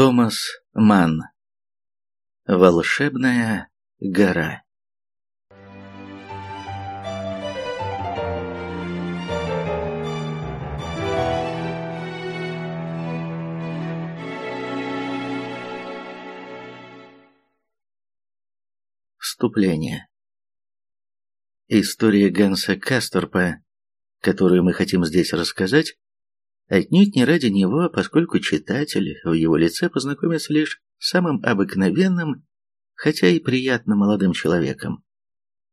Томас Манн. Волшебная гора. Вступление. История Ганса Касторпа, которую мы хотим здесь рассказать, Отнюдь не ради него, поскольку читатель в его лице познакомится лишь с самым обыкновенным, хотя и приятно молодым человеком.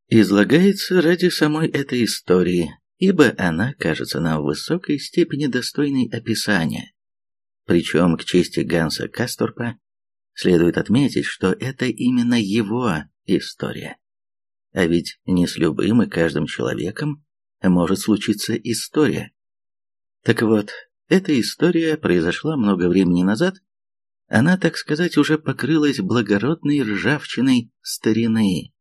Излагается ради самой этой истории, ибо она кажется нам в высокой степени достойной описания. Причем к чести Ганса Касторпа следует отметить, что это именно его история. А ведь не с любым и каждым человеком может случиться история. Так вот, эта история произошла много времени назад. Она, так сказать, уже покрылась благородной ржавчиной старины.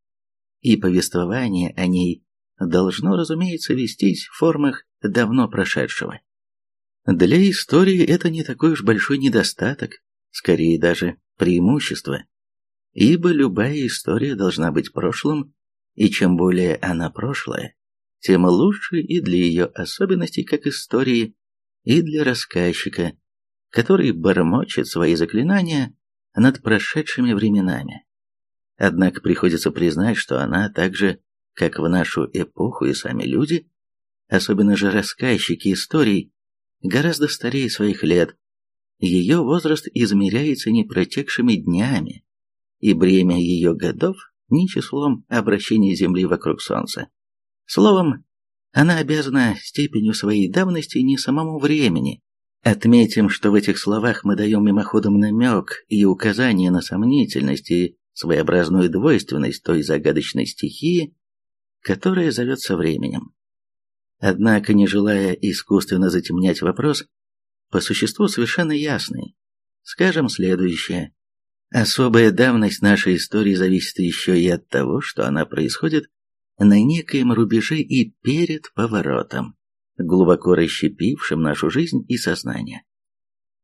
И повествование о ней должно, разумеется, вестись в формах давно прошедшего. Для истории это не такой уж большой недостаток, скорее даже преимущество. Ибо любая история должна быть прошлым, и чем более она прошлая, тем лучше и для ее особенностей как истории, и для рассказчика, который бормочет свои заклинания над прошедшими временами. Однако приходится признать, что она так же, как в нашу эпоху и сами люди, особенно же рассказчики историй, гораздо старее своих лет. Ее возраст измеряется не протекшими днями, и бремя ее годов не числом обращения Земли вокруг Солнца. Словом, она обязана степенью своей давности не самому времени. Отметим, что в этих словах мы даем мимоходом намек и указание на сомнительность и своеобразную двойственность той загадочной стихии, которая зовется временем. Однако, не желая искусственно затемнять вопрос, по существу совершенно ясный, скажем следующее. Особая давность нашей истории зависит еще и от того, что она происходит на некоем рубеже и перед поворотом, глубоко расщепившим нашу жизнь и сознание.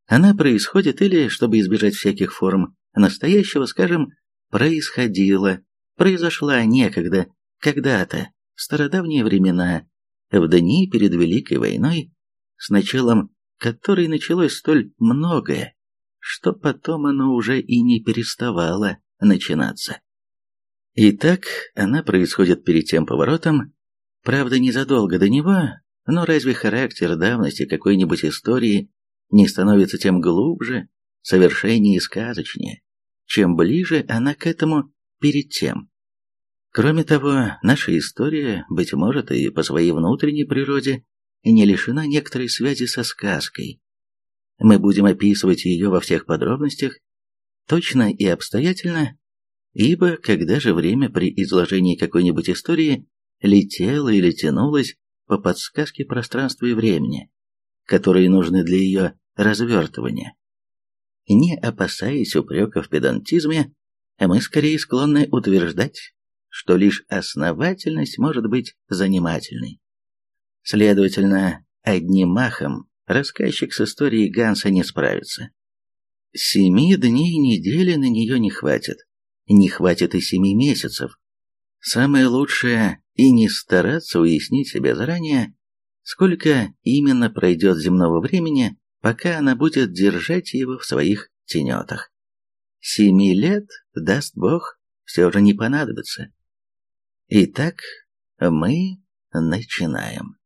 Она происходит или, чтобы избежать всяких форм настоящего, скажем, происходила, произошла некогда, когда-то, в стародавние времена, в дни перед Великой войной, с началом которой началось столь многое, что потом оно уже и не переставало начинаться. Итак, она происходит перед тем поворотом, правда, незадолго до него, но разве характер давности какой-нибудь истории не становится тем глубже, совершеннее и сказочнее, чем ближе она к этому перед тем? Кроме того, наша история, быть может, и по своей внутренней природе, не лишена некоторой связи со сказкой. Мы будем описывать ее во всех подробностях, точно и обстоятельно, Ибо когда же время при изложении какой-нибудь истории летело или тянулось по подсказке пространства и времени, которые нужны для ее развертывания. Не опасаясь упреков в педантизме, мы скорее склонны утверждать, что лишь основательность может быть занимательной. Следовательно, одним махом рассказчик с историей Ганса не справится. Семи дней недели на нее не хватит, не хватит и семи месяцев. Самое лучшее и не стараться уяснить себе заранее, сколько именно пройдет земного времени, пока она будет держать его в своих тенетах. Семи лет, даст Бог, все же не понадобится. Итак, мы начинаем.